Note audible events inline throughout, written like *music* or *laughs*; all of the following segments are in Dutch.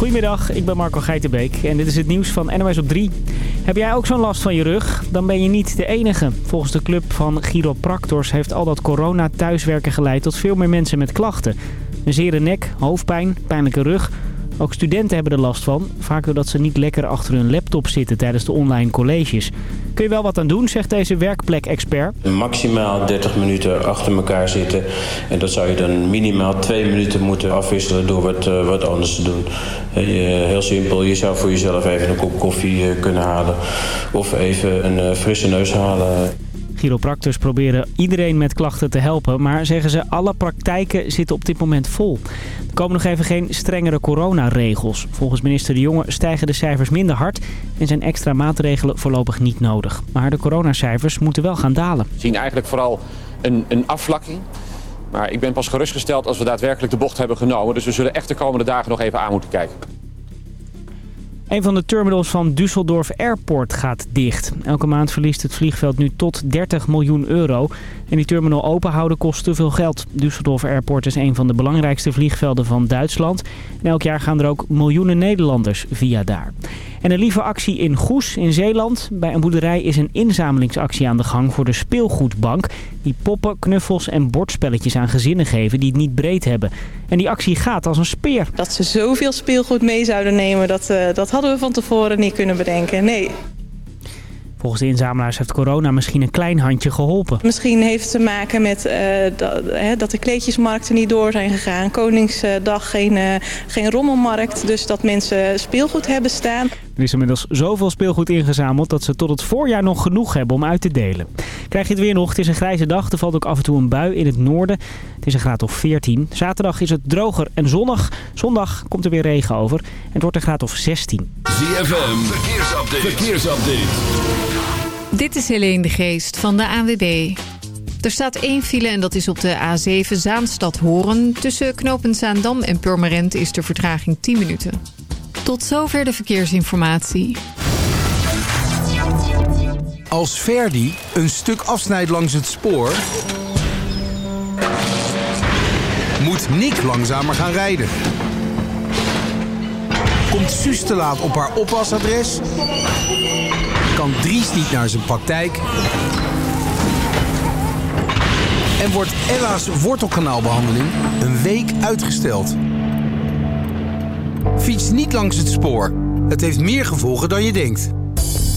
Goedemiddag, ik ben Marco Geitenbeek en dit is het nieuws van NOS op 3. Heb jij ook zo'n last van je rug? Dan ben je niet de enige. Volgens de club van chiropractors heeft al dat corona thuiswerken geleid tot veel meer mensen met klachten. Een zere nek, hoofdpijn, pijnlijke rug... Ook studenten hebben er last van, vaak doordat ze niet lekker achter hun laptop zitten tijdens de online colleges. Kun je wel wat aan doen, zegt deze werkplek-expert. Maximaal 30 minuten achter elkaar zitten. En dat zou je dan minimaal twee minuten moeten afwisselen door wat, uh, wat anders te doen. Heel simpel, je zou voor jezelf even een kop koffie uh, kunnen halen. Of even een frisse neus halen. Chiropractors proberen iedereen met klachten te helpen, maar zeggen ze alle praktijken zitten op dit moment vol. Er komen nog even geen strengere coronaregels. Volgens minister De Jonge stijgen de cijfers minder hard en zijn extra maatregelen voorlopig niet nodig. Maar de coronacijfers moeten wel gaan dalen. We zien eigenlijk vooral een, een afvlakking. Maar ik ben pas gerustgesteld als we daadwerkelijk de bocht hebben genomen. Dus we zullen echt de komende dagen nog even aan moeten kijken. Een van de terminals van Düsseldorf Airport gaat dicht. Elke maand verliest het vliegveld nu tot 30 miljoen euro. En die terminal openhouden kost te veel geld. Düsseldorf Airport is een van de belangrijkste vliegvelden van Duitsland. En elk jaar gaan er ook miljoenen Nederlanders via daar. En een lieve actie in Goes in Zeeland. Bij een boerderij is een inzamelingsactie aan de gang voor de speelgoedbank. Die poppen, knuffels en bordspelletjes aan gezinnen geven die het niet breed hebben. En die actie gaat als een speer. Dat ze zoveel speelgoed mee zouden nemen, dat, uh, dat hadden we van tevoren niet kunnen bedenken. Nee. Volgens de inzamelaars heeft corona misschien een klein handje geholpen. Misschien heeft het te maken met uh, dat, hè, dat de kleedjesmarkten niet door zijn gegaan. Koningsdag geen, uh, geen rommelmarkt. Dus dat mensen speelgoed hebben staan. Er is inmiddels zoveel speelgoed ingezameld dat ze tot het voorjaar nog genoeg hebben om uit te delen. Krijg je het weer nog? Het is een grijze dag. Er valt ook af en toe een bui in het noorden. Het is een graad of 14. Zaterdag is het droger en zonnig. Zondag komt er weer regen over. En het wordt een graad of 16. ZFM, verkeersupdate. verkeersupdate. Dit is Helene de Geest van de ANWB. Er staat één file en dat is op de A7 Zaanstad-Horen. Tussen knooppunt Zaandam en Purmerend is de vertraging 10 minuten. Tot zover de verkeersinformatie. Als Verdi een stuk afsnijdt langs het spoor... moet Nick langzamer gaan rijden. Komt Suus te laat op haar oppasadres... kan Dries niet naar zijn praktijk... en wordt Ella's wortelkanaalbehandeling een week uitgesteld... Fiets niet langs het spoor. Het heeft meer gevolgen dan je denkt.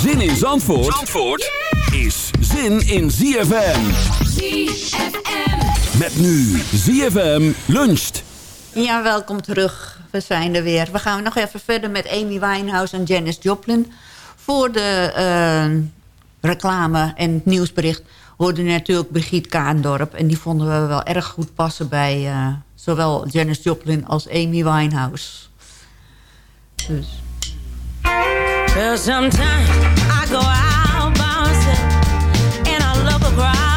Zin in Zandvoort, Zandvoort is zin in ZFM. ZFM. Met nu ZFM luncht. Ja, welkom terug. We zijn er weer. We gaan nog even verder met Amy Winehouse en Janis Joplin. Voor de uh, reclame en het nieuwsbericht hoorde natuurlijk Brigitte Kaandorp. En die vonden we wel erg goed passen bij uh, zowel Janis Joplin als Amy Winehouse. Dus. Well, sometimes I go out by myself and I look across the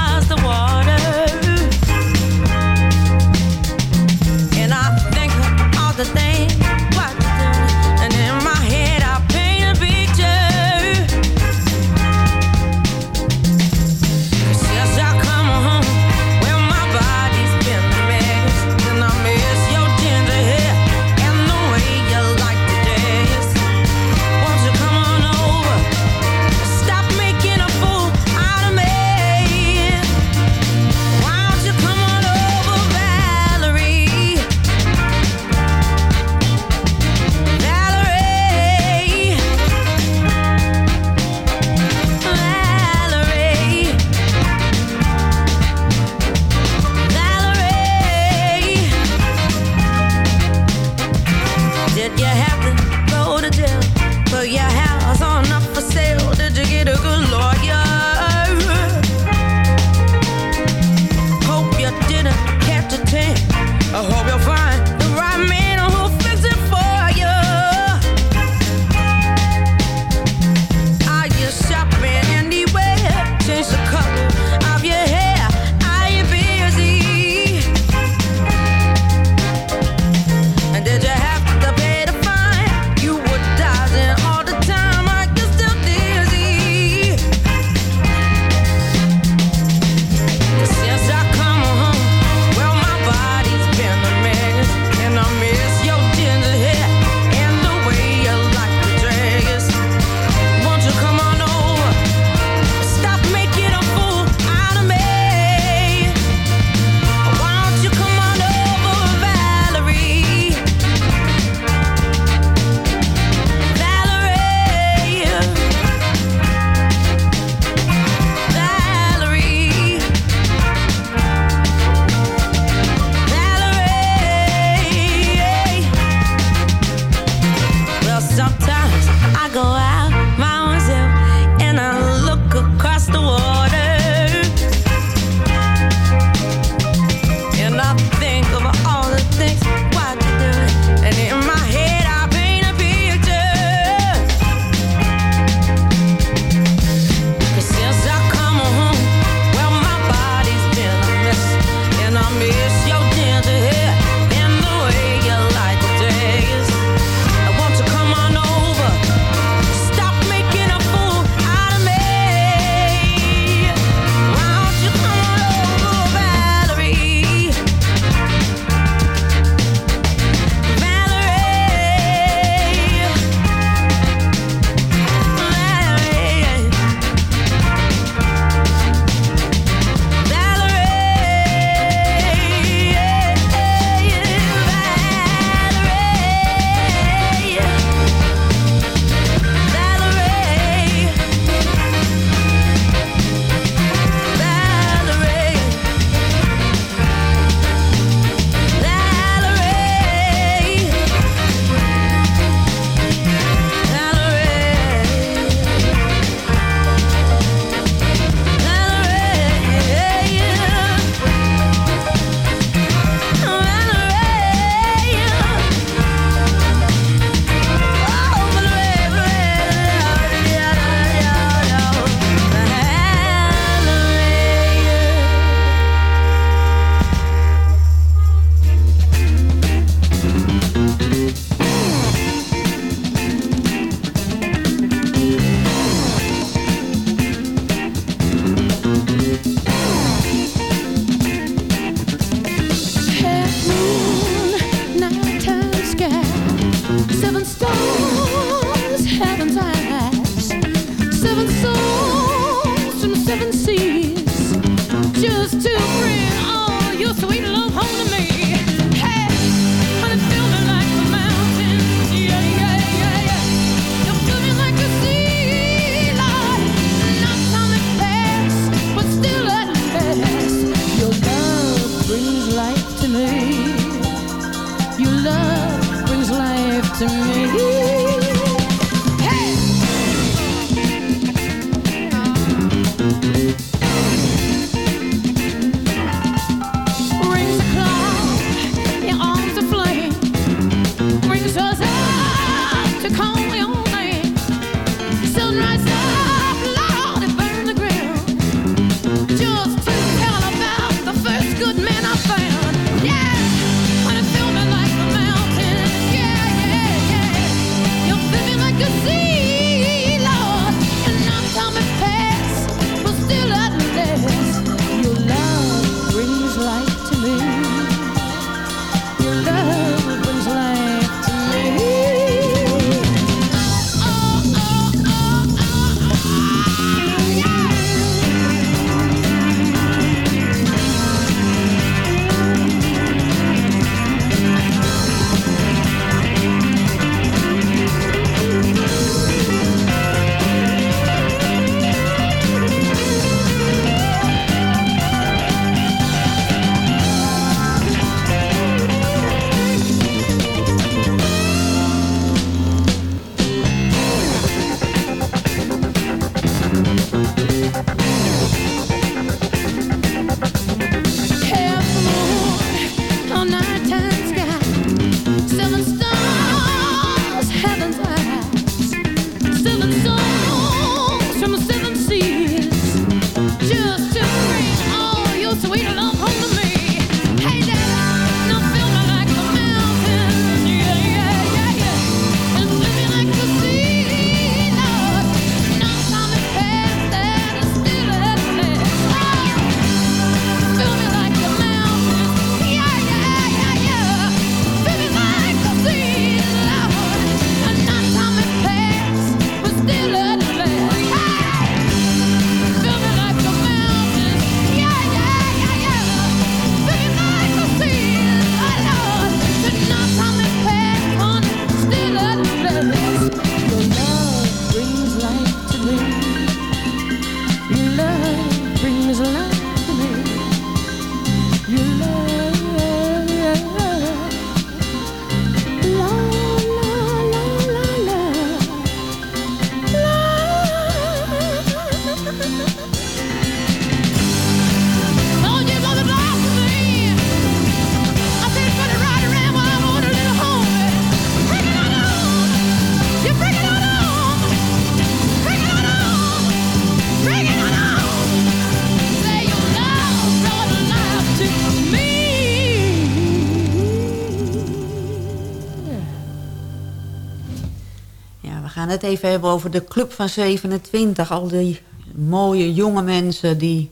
het even hebben over de Club van 27. Al die mooie jonge mensen die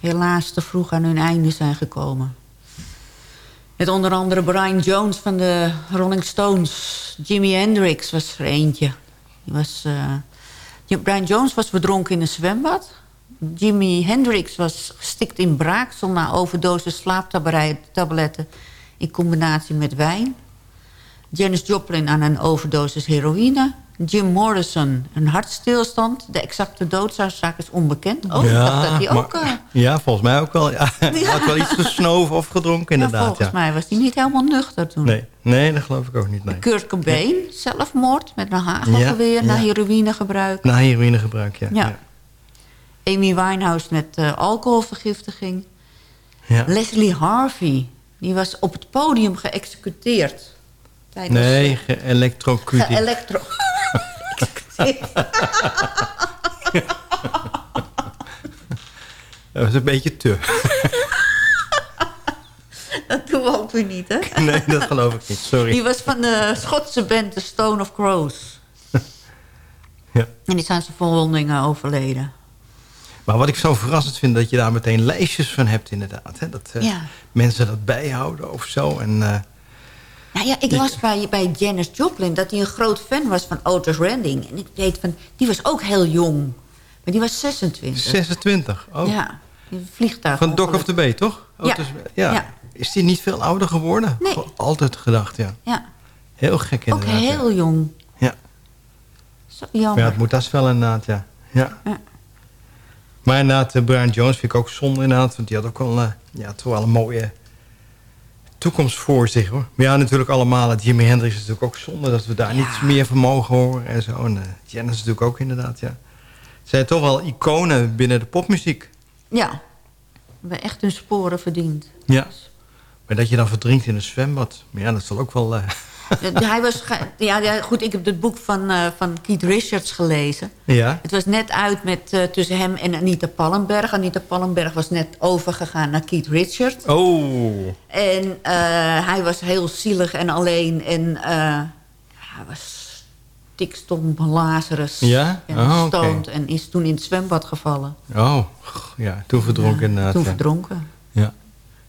helaas te vroeg aan hun einde zijn gekomen. Met onder andere Brian Jones van de Rolling Stones. Jimi Hendrix was er eentje. Eh, Brian Jones was verdronken in een zwembad. Jimi Hendrix was gestikt in braaksel na overdosis slaaptabletten in combinatie met wijn. Janis Joplin aan een overdosis heroïne. Jim Morrison, een hartstilstand. De exacte doodsoorzaak is onbekend. Oh, ik dacht dat hij ook... maar- eh, ja, volgens mij ook wel. Ja. *laughs* Hij had wel iets gesnoven of gedronken, ja, inderdaad. volgens Ja. mij was hij niet helemaal nuchter toen. Nee, nee, dat geloof ik ook niet. Nee. Kurt Cobain, zelfmoord met een hagelgeweer Ja, na ja. heroïnegebruik. Na heroïnegebruik, ja. Ja. Amy Winehouse met eh, alcoholvergiftiging. Ja. Leslie Harvey, die was op het podium geëxecuteerd. Tijdens, Nee, eh, geëlectrocuteerd. *laughs* Dat was een beetje te. *laughs* dat doen we ook weer niet, hè? *laughs* Nee, dat geloof ik niet. Sorry. Die was van de Schotse band The Stone of Crows. *laughs* Ja. En die zijn ze verwondingen overleden. Maar wat ik zo verrassend vind, dat je daar meteen lijstjes van hebt inderdaad. Hè? Dat eh, Ja. mensen dat bijhouden of zo. En, eh, Nou ja, ik las bij, bij Janis Joplin dat hij een groot fan was van Otis Redding. En ik weet van, die was ook heel jong. Maar die was 26. 26, oh. Ja, een vliegtuig. Van Dock of the Bay, toch? Otis- ja. Ja. Is die niet veel ouder geworden? Nee. Altijd gedacht, ja. Ja, Heel gek ook inderdaad. ja. heel jong. Ja. Zo Maar ja, jammer. het moet dat wel inderdaad, ja. ja. Ja. Maar inderdaad, eh, Brian Jones vind ik ook zonde inderdaad. Want die had ook wel, eh, ja, toch wel een mooie toekomst voor zich hoor. Maar ja, natuurlijk allemaal. het Jimi Hendrix is natuurlijk ook zonde dat we daar Ja. niet meer van mogen horen en zo. En uh, Janis natuurlijk ook inderdaad, ja. Zijn toch wel iconen binnen de popmuziek. Ja, hebben echt hun sporen verdiend. Ja. Maar dat je dan verdrinkt in een zwembad. Maar ja, dat zal ook wel... eh, *laughs* Hij was, ja, ja, goed, ik heb het boek van, eh, van Keith Richards gelezen. ja. Het was net uit met, eh, tussen hem en Anita Pallenberg. Anita Pallenberg was net overgegaan naar Keith Richards. Oh. En eh, hij was heel zielig en alleen. En hij was stikstom, Lazarus. Ja? En Oh, en is toen in het zwembad gevallen. Oh, ja, toen verdronken Ja, inderdaad. Toen verdronken. Ja.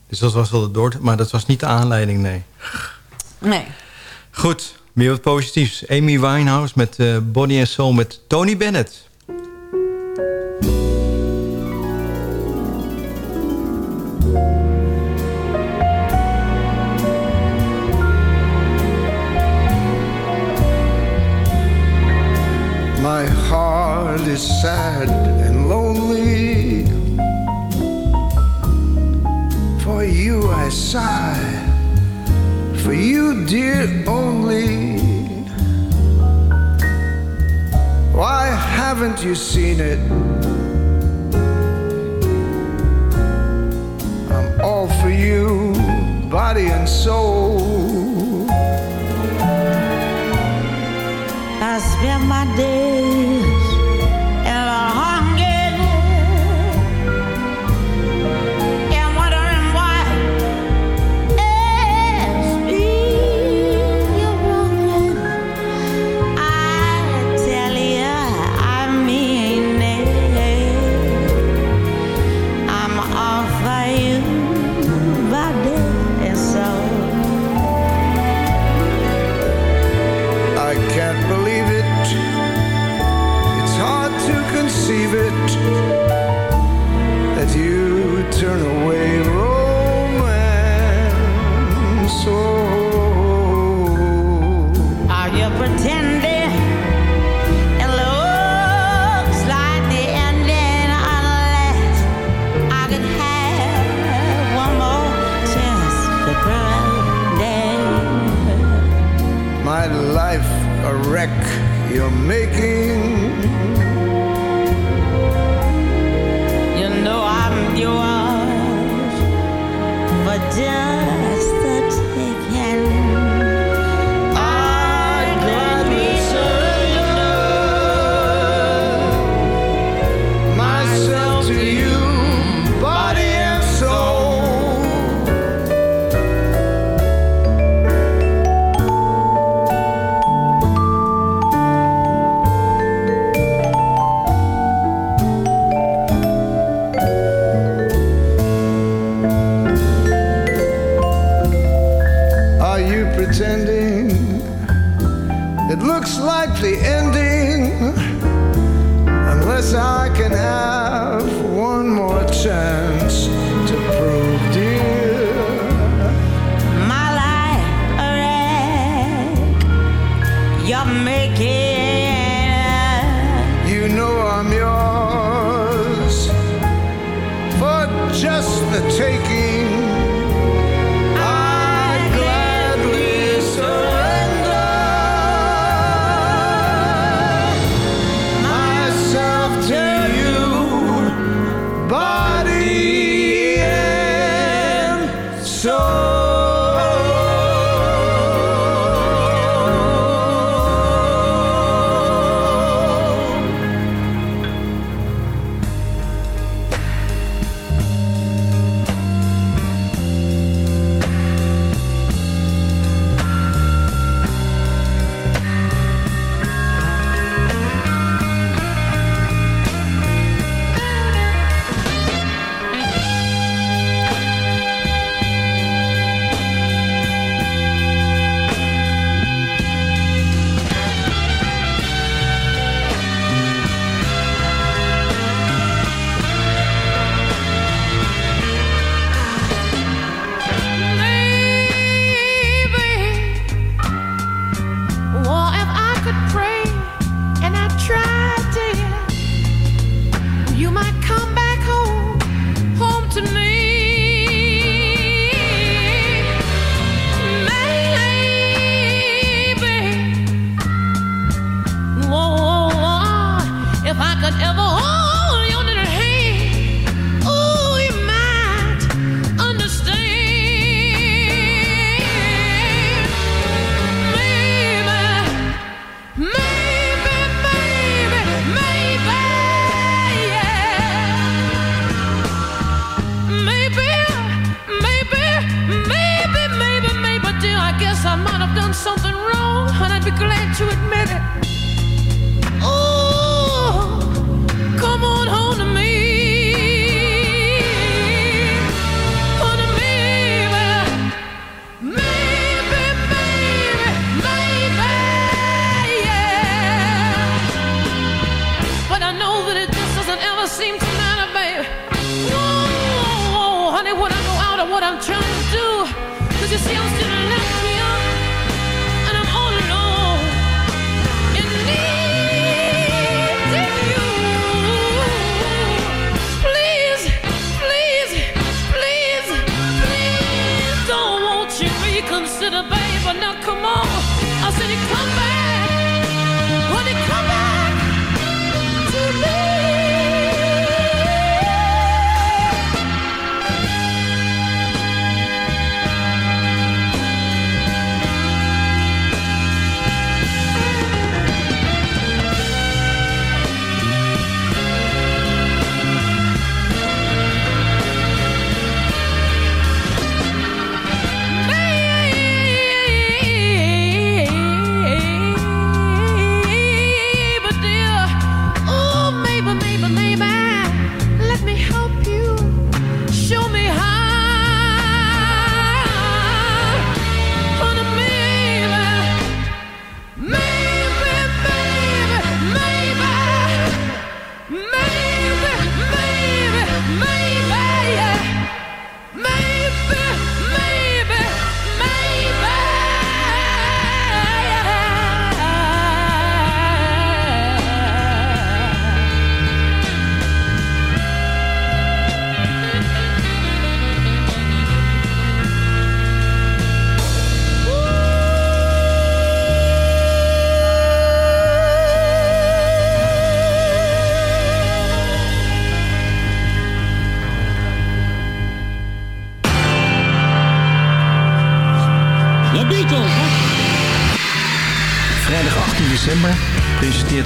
Dus dat was wel de door... Maar dat was niet de aanleiding, nee. Nee. Goed, weer wat positiefs. Amy Winehouse met eh Body and Soul met Tony Bennett. My heart is sad and lonely. For you I sigh, for you, dear, only. Why haven't you seen it? I'm all for you, body and soul. I spend my days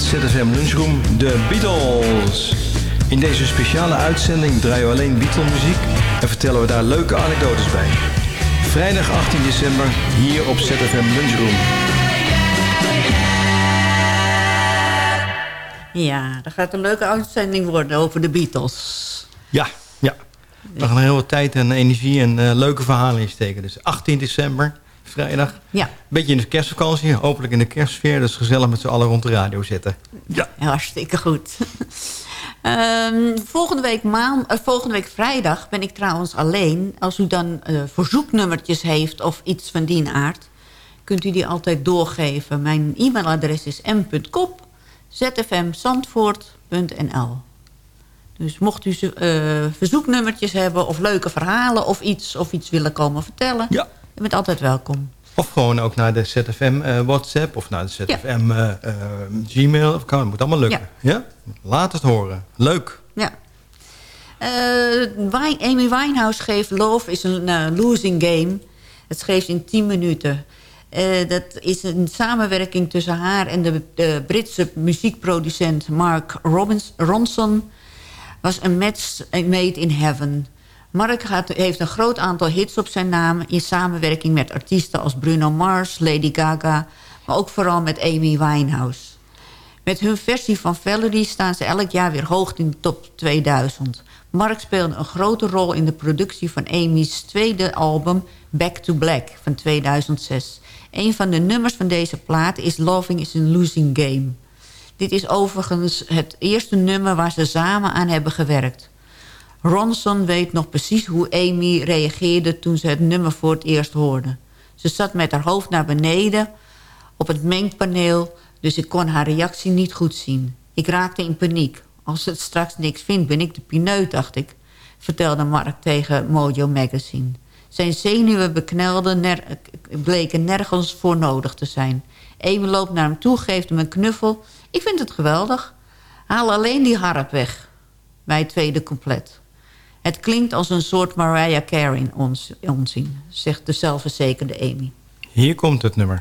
ZFM Lunchroom de Beatles. In deze speciale uitzending draaien we alleen Beatle-muziek en vertellen we daar leuke anekdotes bij. Vrijdag 18 december hier op ZFM Lunchroom. Ja, dat gaat een leuke uitzending worden over de Beatles. Ja, ja. We gaan heel wat tijd en energie en eh, leuke verhalen in steken. Dus 18 december, vrijdag. Ja. Beetje in de kerstvakantie, hopelijk in de kerstsfeer. Dus gezellig met z'n allen rond de radio zitten. Ja. Hartstikke goed. *laughs* Ehm, volgende, week maan, eh, volgende week vrijdag ben ik trouwens alleen. Als u dan eh, verzoeknummertjes heeft of iets van die aard... kunt u die altijd doorgeven. Mijn e-mailadres is m.kop zfmzandvoort.nl Dus mocht u eh, verzoeknummertjes hebben of leuke verhalen of iets... of iets willen komen vertellen, Ja. U bent altijd welkom. Of gewoon ook naar de ZFM eh, WhatsApp of naar de ZFM eh, eh, Gmail. Of, kan, het moet allemaal lukken. Ja. Laat het horen. Leuk. Ja. Amy Winehouse geeft Love is een losing game. Het schreef ze in 10 minuten. Dat is een samenwerking tussen haar en de, de Britse muziekproducent Mark Robbins, Ronson. Was een match made in heaven. Mark heeft een groot aantal hits op zijn naam... in samenwerking met artiesten als Bruno Mars, Lady Gaga... maar ook vooral met Amy Winehouse. Met hun versie van Valerie staan ze elk jaar weer hoog in de top 2000. Mark speelde een grote rol in de productie van Amy's tweede album Back to Black van 2006. Een van de nummers van deze plaat is Loving is a Losing Game. Dit is overigens het eerste nummer waar ze samen aan hebben gewerkt. Ronson weet nog precies hoe Amy reageerde toen ze het nummer voor het eerst hoorde. Ze zat met haar hoofd naar beneden op het mengpaneel, dus ik kon haar reactie niet goed zien. Ik raakte in paniek. Als het straks niks vindt, ben ik de pineut, dacht ik, vertelde Mark tegen Mojo Magazine. Zijn zenuwen beknelden ner bleken nergens voor nodig te zijn. Amy loopt naar hem toe, geeft hem een knuffel. Ik vind het geweldig. Haal alleen die harp weg. Het tweede compleet. Het klinkt als een soort Mariah Carey onzin, zegt de zelfverzekerde Amy. Hier komt het nummer.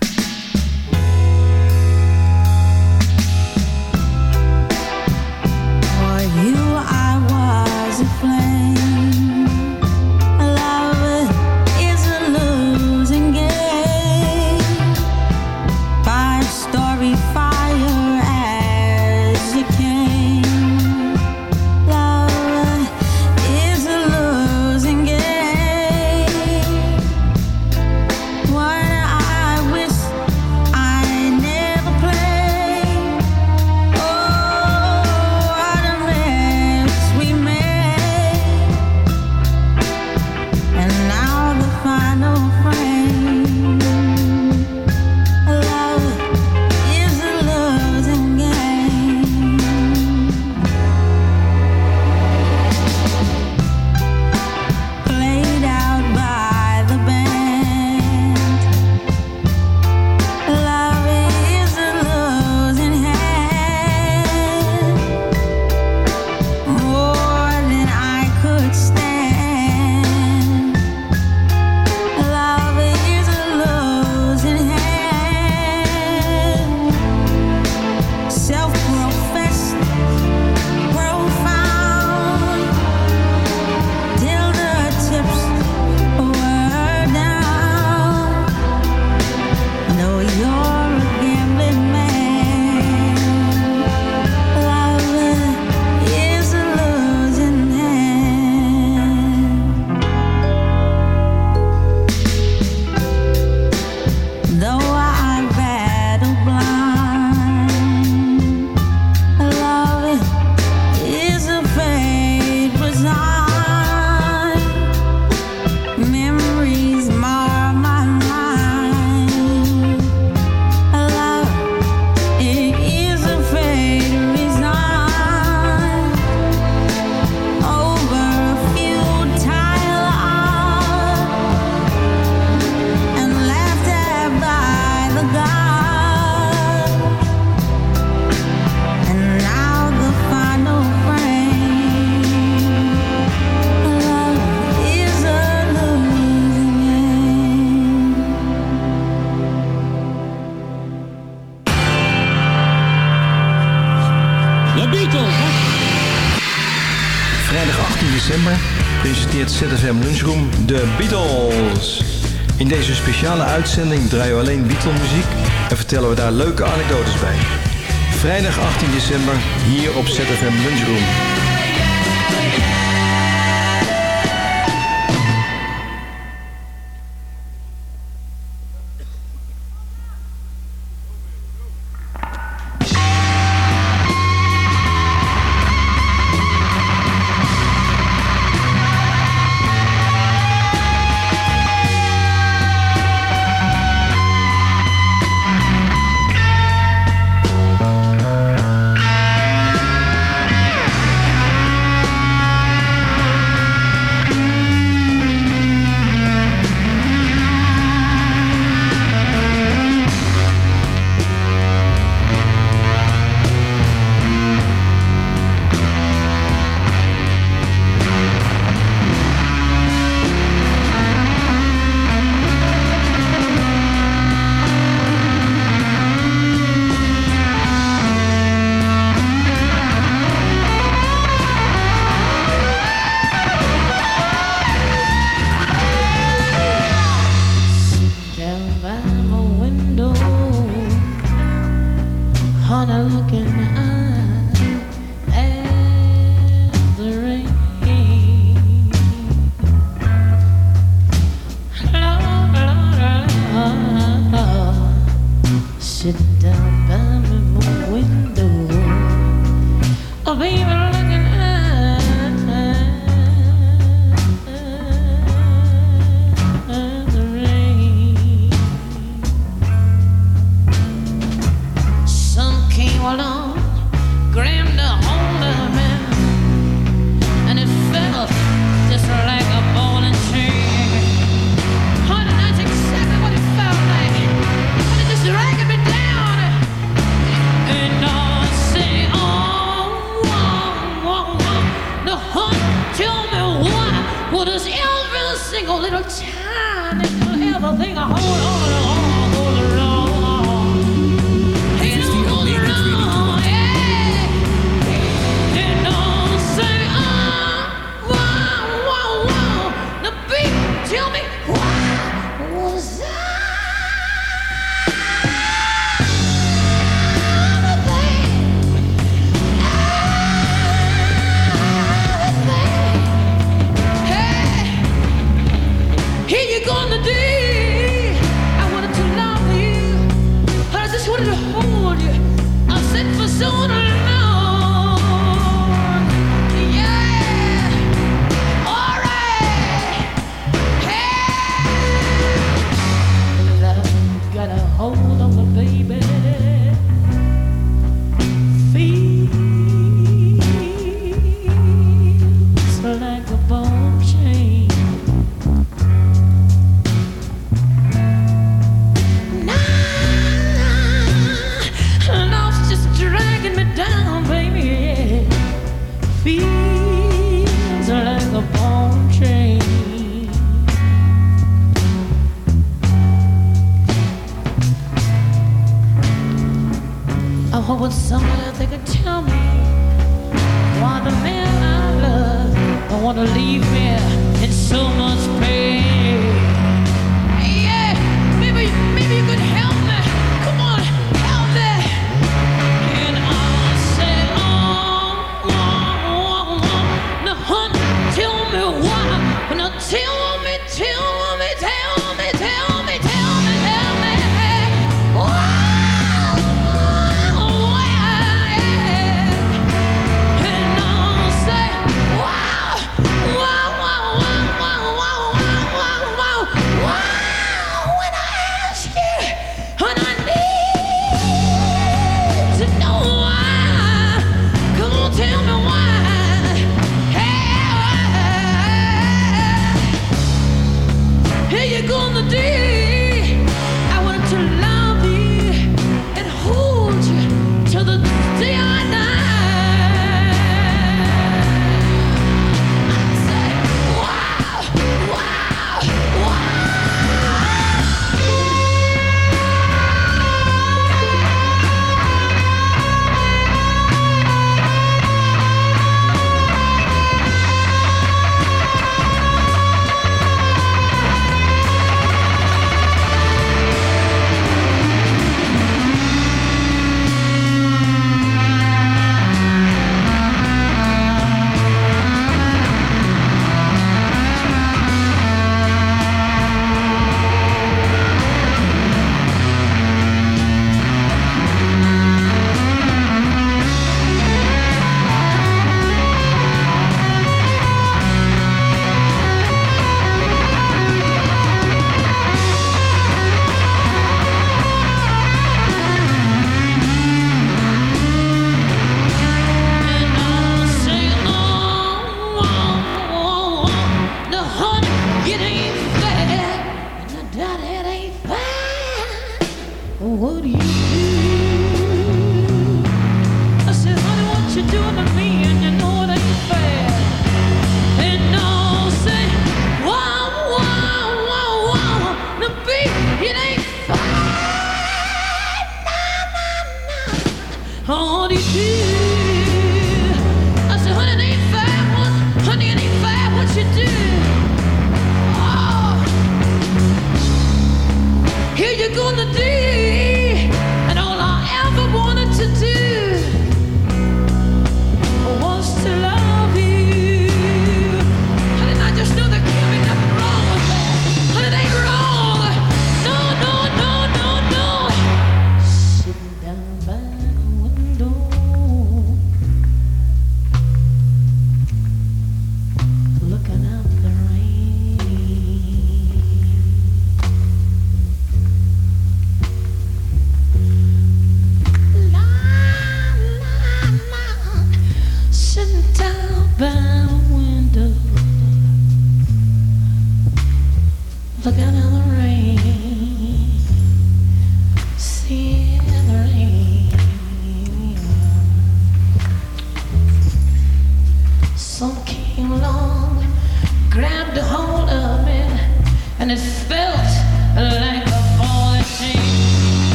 december presenteert ZFM Lunchroom de Beatles. In deze speciale uitzending draaien we alleen Beatle-muziek en vertellen we daar leuke anekdotes bij. Vrijdag 18 december hier op ZFM Lunchroom. I wanted someone that they could tell me why the man I love don't want to leave me in so much pain.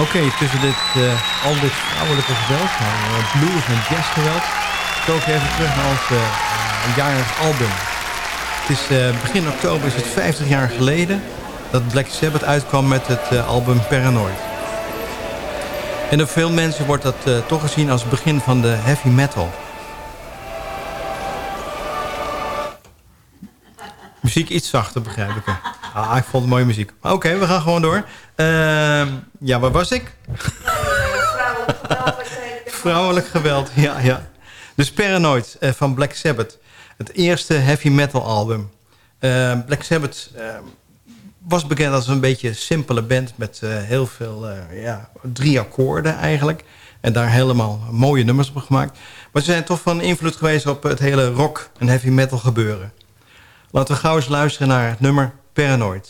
Oké, tussen dit, eh, al dit vrouwelijke geweld, nou, eh, blues en jazzgeweld, toog even terug naar ons jarig album. Het is begin oktober, is het 50 jaar geleden dat Black Sabbath uitkwam met het album Paranoid. En door veel mensen wordt dat toch gezien als het begin van de heavy metal. Muziek iets zachter, begrijp ik. Ah, ik vond het mooie muziek. Oké, we gaan gewoon door. Ehm, ja, waar was ik? Vrouwelijk geweld, ja, ja. Dus Paranoid eh, van Black Sabbath. Het eerste heavy metal album. Eh, Black Sabbath eh, was bekend als een beetje simpele band... met eh, heel veel, eh, ja, drie akkoorden eigenlijk. En daar helemaal mooie nummers op gemaakt. Maar ze zijn toch van invloed geweest op het hele rock- en heavy metal gebeuren. Laten we gauw eens luisteren naar het nummer Paranoid.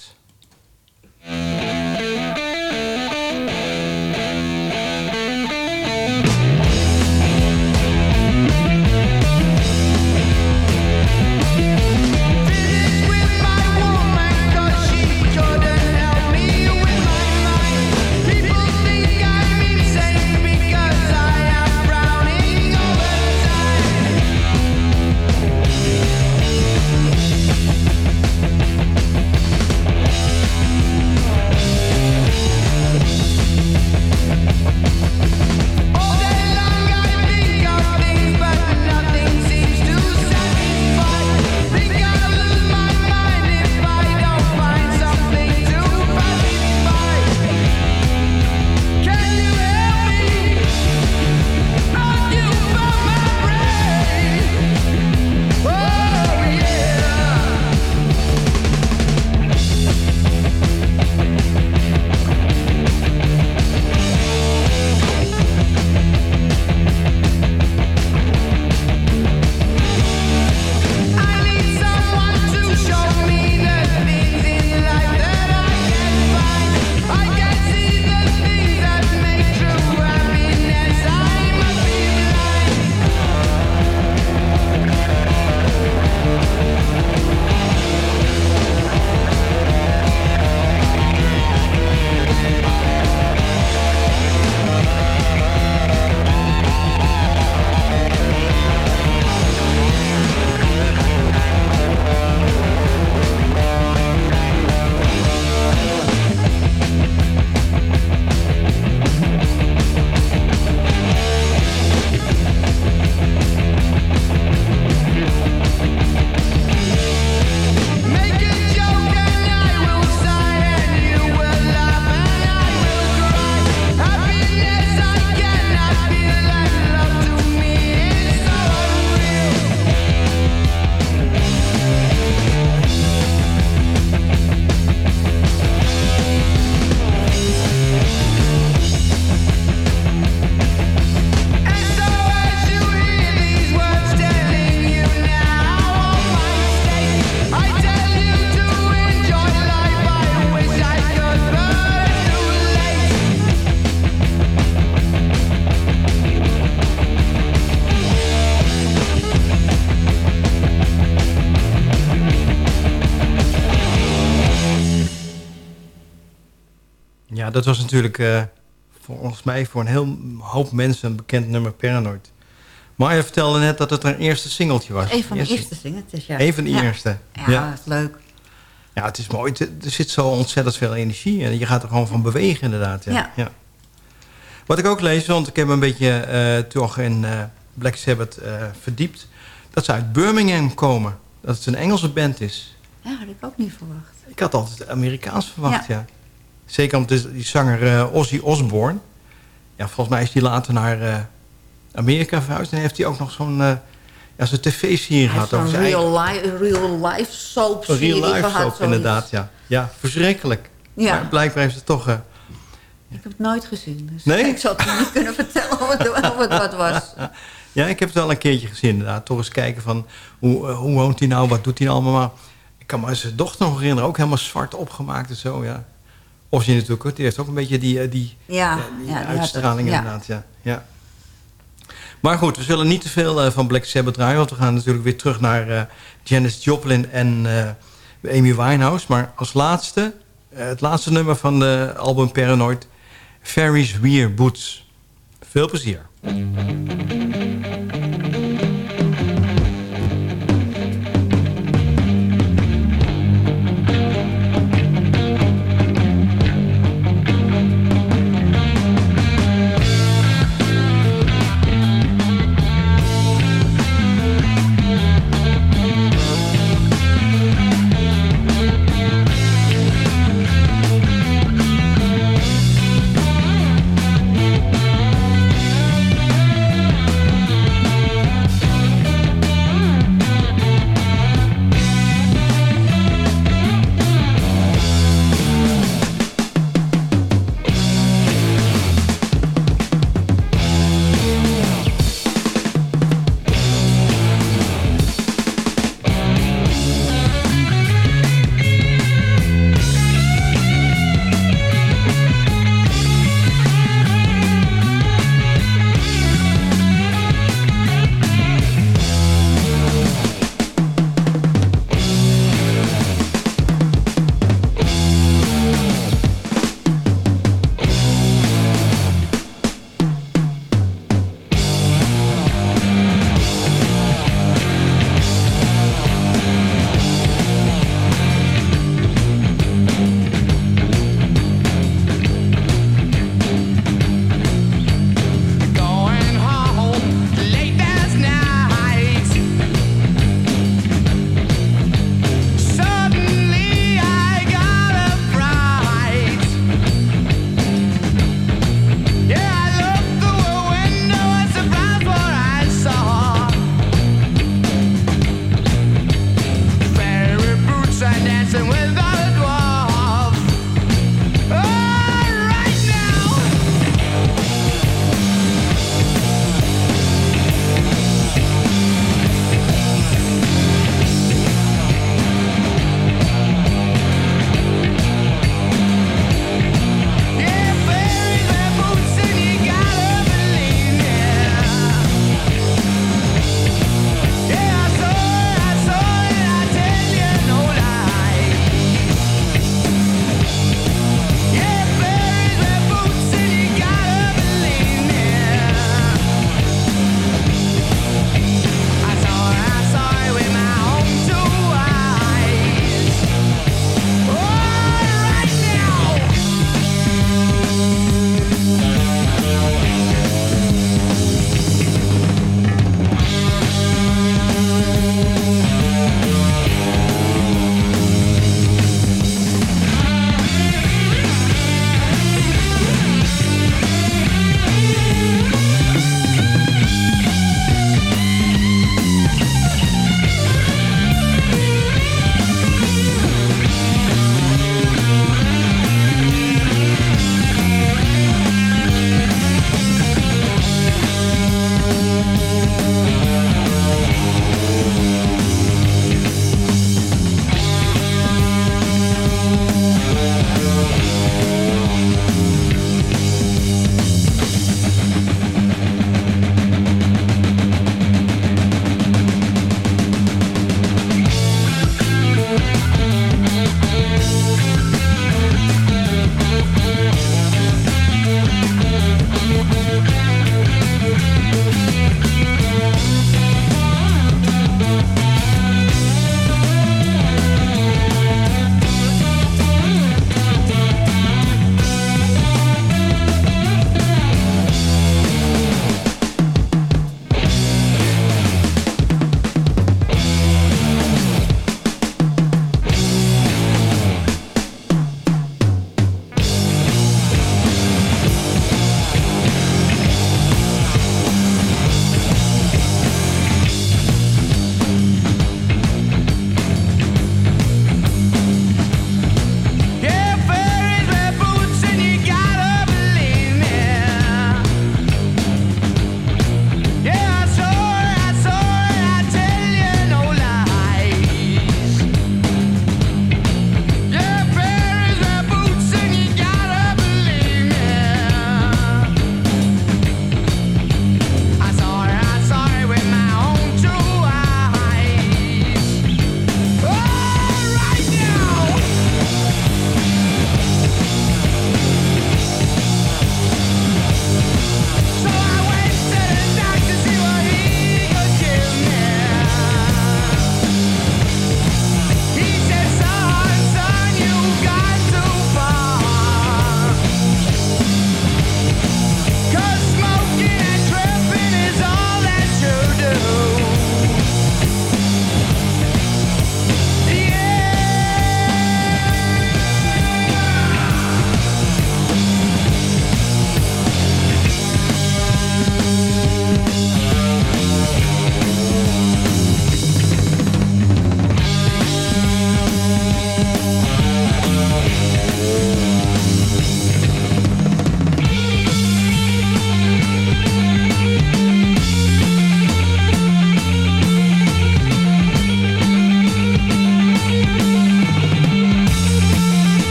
Ja, dat was natuurlijk uh, volgens mij voor een heel hoop mensen een bekend nummer Paranoid. Maar je vertelde net dat het een eerste singeltje was. Een van de eerste, eerste singeltjes, ja. Een van de ja. eerste. Ja, ja, dat is leuk. Ja, het is mooi. Er zit zo ontzettend veel energie en je gaat er gewoon van bewegen inderdaad. Ja. Ja. Wat ik ook lees, want ik heb een beetje uh, toch in uh, Black Sabbath verdiept... dat ze uit Birmingham komen. Dat het een Engelse band is. Ja, had ik ook niet verwacht. Ik had altijd Amerikaans verwacht, ja. Zeker omdat die zanger Ozzy Osbourne... Ja, volgens mij is die later naar Amerika verhuisd... en heeft hij ook nog zo'n ja, zo'n tv-serie gehad. Een real, li real life soap Een real life soap, inderdaad, ja. Ja, verschrikkelijk. Ja. Maar blijkbaar heeft het toch... Uh... Ik heb het nooit gezien. Dus nee? Ik zou het niet *laughs* kunnen vertellen of het, of het wat was. *laughs* Ja, ik heb het wel een keertje gezien inderdaad. Toch eens kijken van hoe, uh, hoe woont hij nou, wat doet hij nou allemaal. Maar ik kan me zijn dochter nog herinneren, ook helemaal zwart opgemaakt en zo, ja. Of je natuurlijk, die heeft ook een beetje die, uh, die, ja, die ja, uitstraling inderdaad, ja. ja. Maar goed, we zullen niet te veel uh, van Black Sabbath draaien... want we gaan natuurlijk weer terug naar Janis Joplin en Amy Winehouse. Maar als laatste, het laatste nummer van de album Paranoid... Fairies Wear Boots. Veel plezier.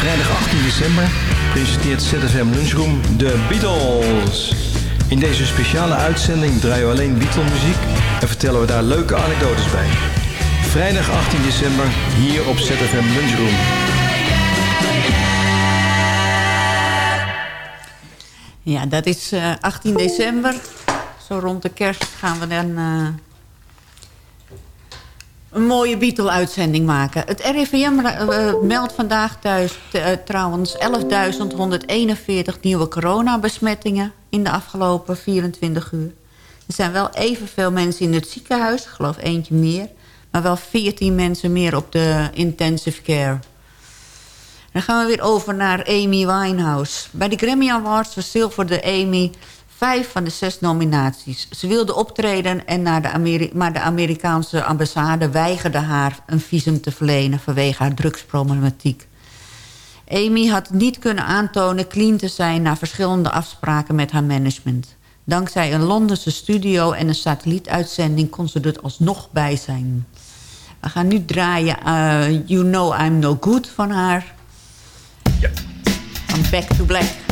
Vrijdag 18 december presenteert ZFM Lunchroom de Beatles. In deze speciale uitzending draaien we alleen Beatle-muziek en vertellen we daar leuke anekdotes bij. Vrijdag 18 december hier op ZFM Lunchroom. Ja, dat is eh, 18 december. Zo rond de kerst gaan we dan eh, een mooie Beatle-uitzending maken. Het RIVM eh, meldt vandaag thuis eh, trouwens 11.141 nieuwe coronabesmettingen in de afgelopen 24 uur. Er zijn wel evenveel mensen in het ziekenhuis, geloof eentje meer. Maar wel 14 mensen meer op de intensive care. Dan gaan we weer over naar Amy Winehouse. Bij de Grammy Awards verzilverde Amy vijf van de zes nominaties. Ze wilde optreden, en naar de Ameri maar de Amerikaanse ambassade weigerde haar een visum te verlenen vanwege haar drugsproblematiek. Amy had niet kunnen aantonen clean te zijn na verschillende afspraken met haar management. Dankzij een Londense studio en een satellietuitzending kon ze er alsnog bij zijn. We gaan nu draaien uh, You Know I'm No Good van haar. Van Back to Black.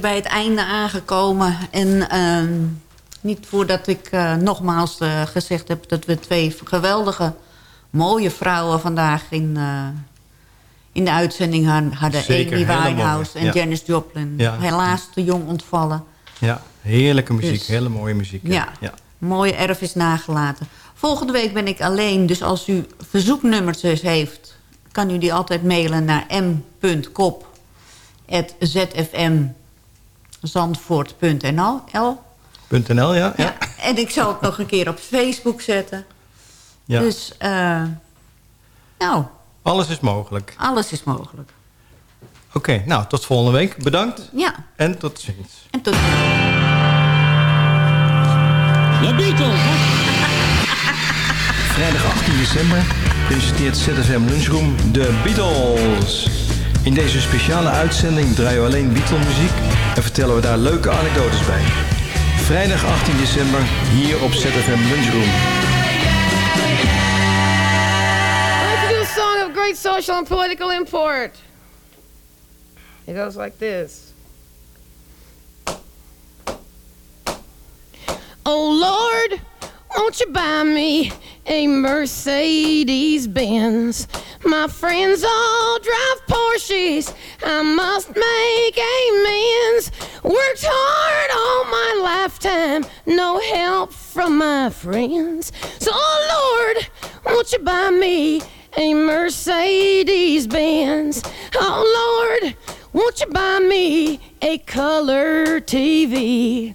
Weer bij het einde aangekomen. En ehm, niet voordat ik eh, nogmaals eh, gezegd heb... dat we twee geweldige, mooie vrouwen vandaag in, eh, in de uitzending had- hadden. Zeker, Amy Winehouse en ja. Janis Joplin. Ja. Helaas te jong ontvallen. Ja, heerlijke muziek. Dus- hele mooie muziek. Ja. Mooie erf is nagelaten. Volgende week ben ik alleen, dus als u verzoeknummertjes heeft... kan u die altijd mailen naar m.kop.zfmzandvoort.nl. L. .nl, ja? Ja. En ik zal het nog een keer op Facebook zetten. ja. Dus, eh, nou, Alles is mogelijk. alles is mogelijk. Oké, nou, tot volgende week. Bedankt. Ja, En tot ziens. en tot The Beatles. Vrijdag 18 december presenteert ZFM Lunchroom de Beatles. In deze speciale uitzending draaien we alleen Beatle-muziek en vertellen we daar leuke anekdotes bij. Vrijdag 18 december hier op ZFM Lunchroom. Song of great social and political import. It goes like this. Oh Lord, won't you buy me a Mercedes Benz? My friends all drive Porsches. I must make amends. Worked hard all my lifetime, no help from my friends. So, oh Lord, won't you buy me a Mercedes Benz? Oh Lord, won't you buy me a color TV?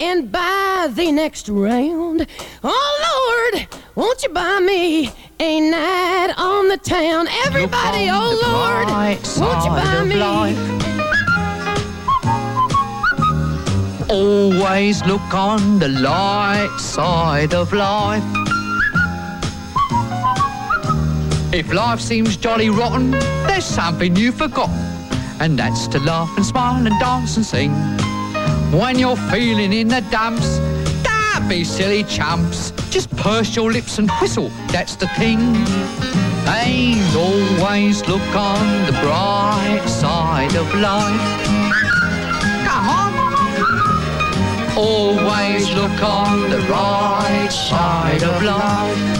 and buy the next round. Oh Lord, won't you buy me a night on the town? Everybody, oh Lord, won't you buy me? life. Always look on the light side of life. If life seems jolly rotten, there's something you forgot. And that's to laugh and smile and dance and sing. When you're feeling in the dumps, don't be silly chumps. Just purse your lips and whistle, that's the thing. And always look on the bright side of life. Come on. Always look on the right side of life.